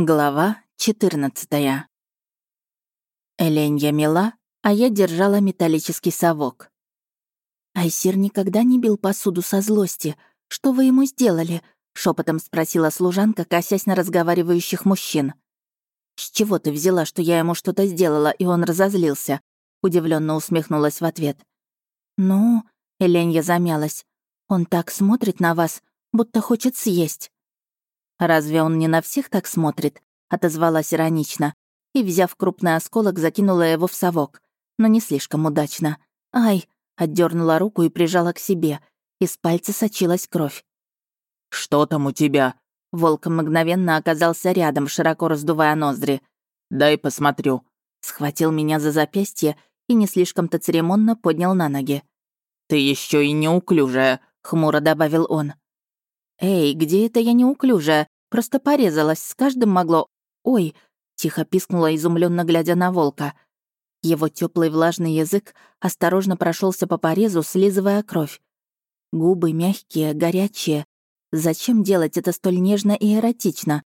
Глава 14 Эленья мела, а я держала металлический совок. «Айсир никогда не бил посуду со злости. Что вы ему сделали?» — шепотом спросила служанка, косясь на разговаривающих мужчин. «С чего ты взяла, что я ему что-то сделала, и он разозлился?» — удивленно усмехнулась в ответ. «Ну...» — Эленья замялась. «Он так смотрит на вас, будто хочет съесть». «Разве он не на всех так смотрит?» — отозвалась иронично. И, взяв крупный осколок, закинула его в совок. Но не слишком удачно. «Ай!» — отдернула руку и прижала к себе. Из пальца сочилась кровь. «Что там у тебя?» Волк мгновенно оказался рядом, широко раздувая ноздри. «Дай посмотрю». Схватил меня за запястье и не слишком-то церемонно поднял на ноги. «Ты еще и неуклюжая», — хмуро добавил он. «Эй, где это я неуклюжая? Просто порезалась, с каждым могло... Ой!» — тихо пискнула, изумленно глядя на волка. Его теплый влажный язык осторожно прошелся по порезу, слизывая кровь. Губы мягкие, горячие. Зачем делать это столь нежно и эротично?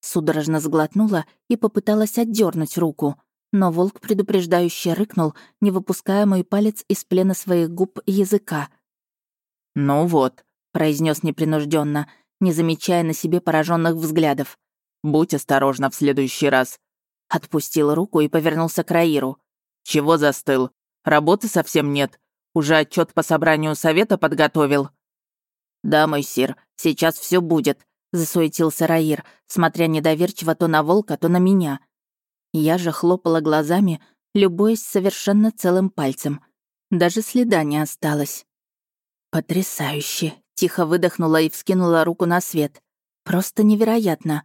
Судорожно сглотнула и попыталась отдернуть руку, но волк предупреждающе рыкнул, не выпуская мой палец из плена своих губ и языка. «Ну вот», произнес непринужденно, не замечая на себе пораженных взглядов. «Будь осторожна в следующий раз». Отпустил руку и повернулся к Раиру. «Чего застыл? Работы совсем нет. Уже отчет по собранию совета подготовил». «Да, мой сир, сейчас все будет», — засуетился Раир, смотря недоверчиво то на волка, то на меня. Я же хлопала глазами, любуясь совершенно целым пальцем. Даже следа не осталось. «Потрясающе!» Тихо выдохнула и вскинула руку на свет. «Просто невероятно.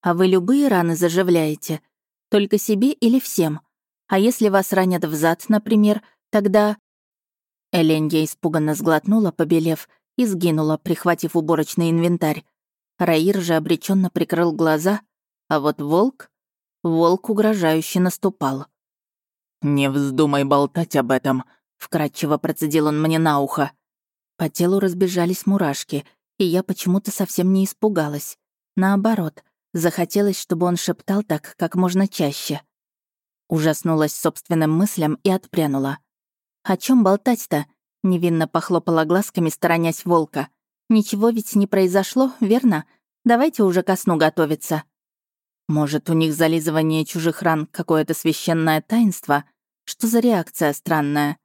А вы любые раны заживляете? Только себе или всем? А если вас ранят в зад, например, тогда...» Эленья испуганно сглотнула, побелев, и сгинула, прихватив уборочный инвентарь. Раир же обреченно прикрыл глаза, а вот волк... Волк угрожающе наступал. «Не вздумай болтать об этом», — вкратчиво процедил он мне на ухо. По телу разбежались мурашки, и я почему-то совсем не испугалась. Наоборот, захотелось, чтобы он шептал так как можно чаще. Ужаснулась собственным мыслям и отпрянула. «О чем болтать-то?» — невинно похлопала глазками, сторонясь волка. «Ничего ведь не произошло, верно? Давайте уже ко сну готовиться». Может, у них зализывание чужих ран — какое-то священное таинство? Что за реакция странная?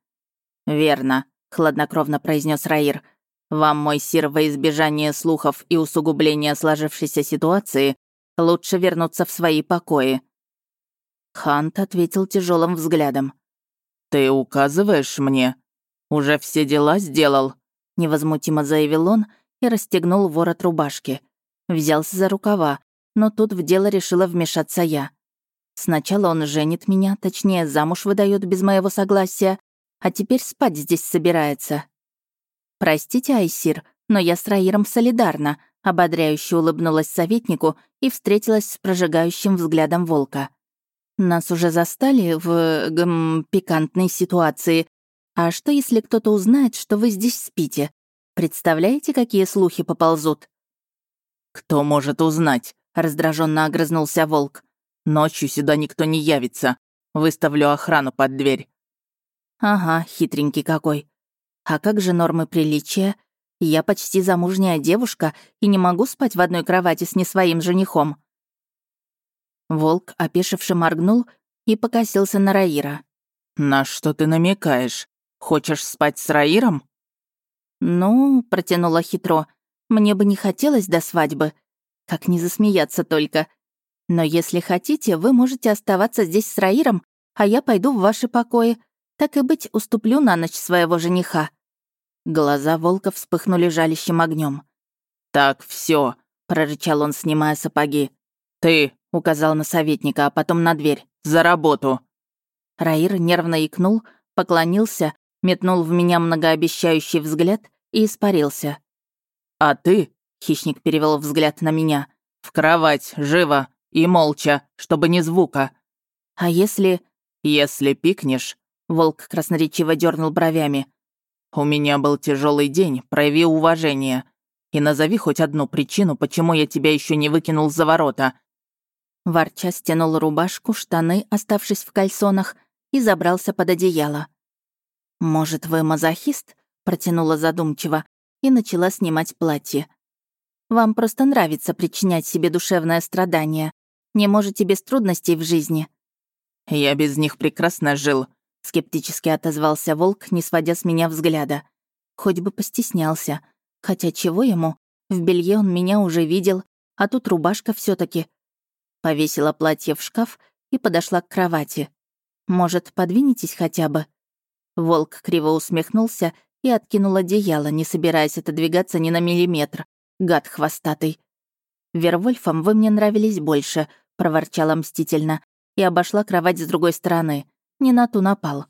«Верно», хладнокровно произнес Раир. «Вам, мой сир, во избежание слухов и усугубления сложившейся ситуации лучше вернуться в свои покои». Хант ответил тяжелым взглядом. «Ты указываешь мне? Уже все дела сделал?» Невозмутимо заявил он и расстегнул ворот рубашки. Взялся за рукава, но тут в дело решила вмешаться я. Сначала он женит меня, точнее, замуж выдает без моего согласия, а теперь спать здесь собирается. Простите, Айсир, но я с Раиром солидарна, ободряюще улыбнулась советнику и встретилась с прожигающим взглядом волка. Нас уже застали в гм, пикантной ситуации. А что, если кто-то узнает, что вы здесь спите? Представляете, какие слухи поползут? Кто может узнать? раздраженно огрызнулся волк. Ночью сюда никто не явится. Выставлю охрану под дверь. Ага, хитренький какой. А как же нормы приличия? Я почти замужняя девушка и не могу спать в одной кровати с не своим женихом. Волк, опешивший, моргнул и покосился на Раира. «На что ты намекаешь? Хочешь спать с Раиром?» «Ну», — протянула хитро, — «мне бы не хотелось до свадьбы. Как не засмеяться только. Но если хотите, вы можете оставаться здесь с Раиром, а я пойду в ваши покои. Так и быть, уступлю на ночь своего жениха». Глаза волка вспыхнули жалящим огнем. «Так, все, прорычал он, снимая сапоги. «Ты», — указал на советника, а потом на дверь. «За работу!» Раир нервно икнул, поклонился, метнул в меня многообещающий взгляд и испарился. «А ты?» — хищник перевел взгляд на меня. «В кровать, живо и молча, чтобы ни звука». «А если...» «Если пикнешь, Волк красноречиво дернул бровями. «У меня был тяжелый день, прояви уважение. И назови хоть одну причину, почему я тебя еще не выкинул за ворота». Ворча стянул рубашку, штаны, оставшись в кальсонах, и забрался под одеяло. «Может, вы мазохист?» — протянула задумчиво и начала снимать платье. «Вам просто нравится причинять себе душевное страдание. Не можете без трудностей в жизни». «Я без них прекрасно жил», — скептически отозвался волк, не сводя с меня взгляда. Хоть бы постеснялся. Хотя чего ему? В белье он меня уже видел, а тут рубашка все таки Повесила платье в шкаф и подошла к кровати. «Может, подвинетесь хотя бы?» Волк криво усмехнулся и откинул одеяло, не собираясь отодвигаться ни на миллиметр. Гад хвостатый. «Вервольфом вы мне нравились больше», — проворчала мстительно и обошла кровать с другой стороны. Не на ту напал.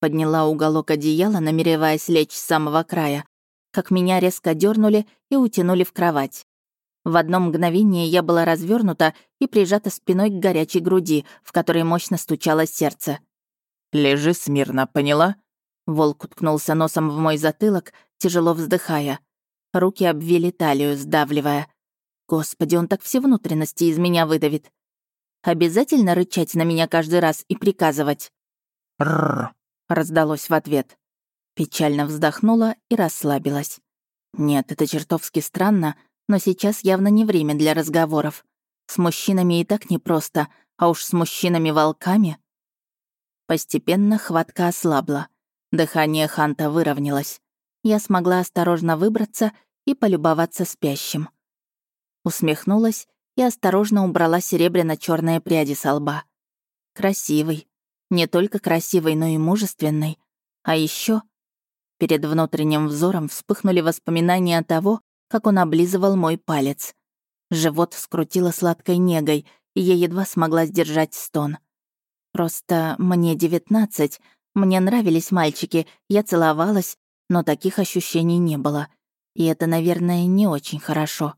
Подняла уголок одеяла, намереваясь лечь с самого края, как меня резко дернули и утянули в кровать. В одно мгновение я была развернута и прижата спиной к горячей груди, в которой мощно стучало сердце. «Лежи смирно, поняла?» Волк уткнулся носом в мой затылок, тяжело вздыхая. Руки обвили талию, сдавливая. Господи, он так все внутренности из меня выдавит. Обязательно рычать на меня каждый раз и приказывать? «Рррр», — раздалось в ответ. Печально вздохнула и расслабилась. Нет, это чертовски странно, но сейчас явно не время для разговоров. С мужчинами и так непросто, а уж с мужчинами-волками. Постепенно хватка ослабла. Дыхание Ханта выровнялось. Я смогла осторожно выбраться и полюбоваться спящим. Усмехнулась и осторожно убрала серебряно черные пряди со лба. Красивый. Не только красивый, но и мужественный. А еще Перед внутренним взором вспыхнули воспоминания того, как он облизывал мой палец. Живот скрутило сладкой негой, и я едва смогла сдержать стон. Просто мне девятнадцать, мне нравились мальчики, я целовалась, но таких ощущений не было. И это, наверное, не очень хорошо.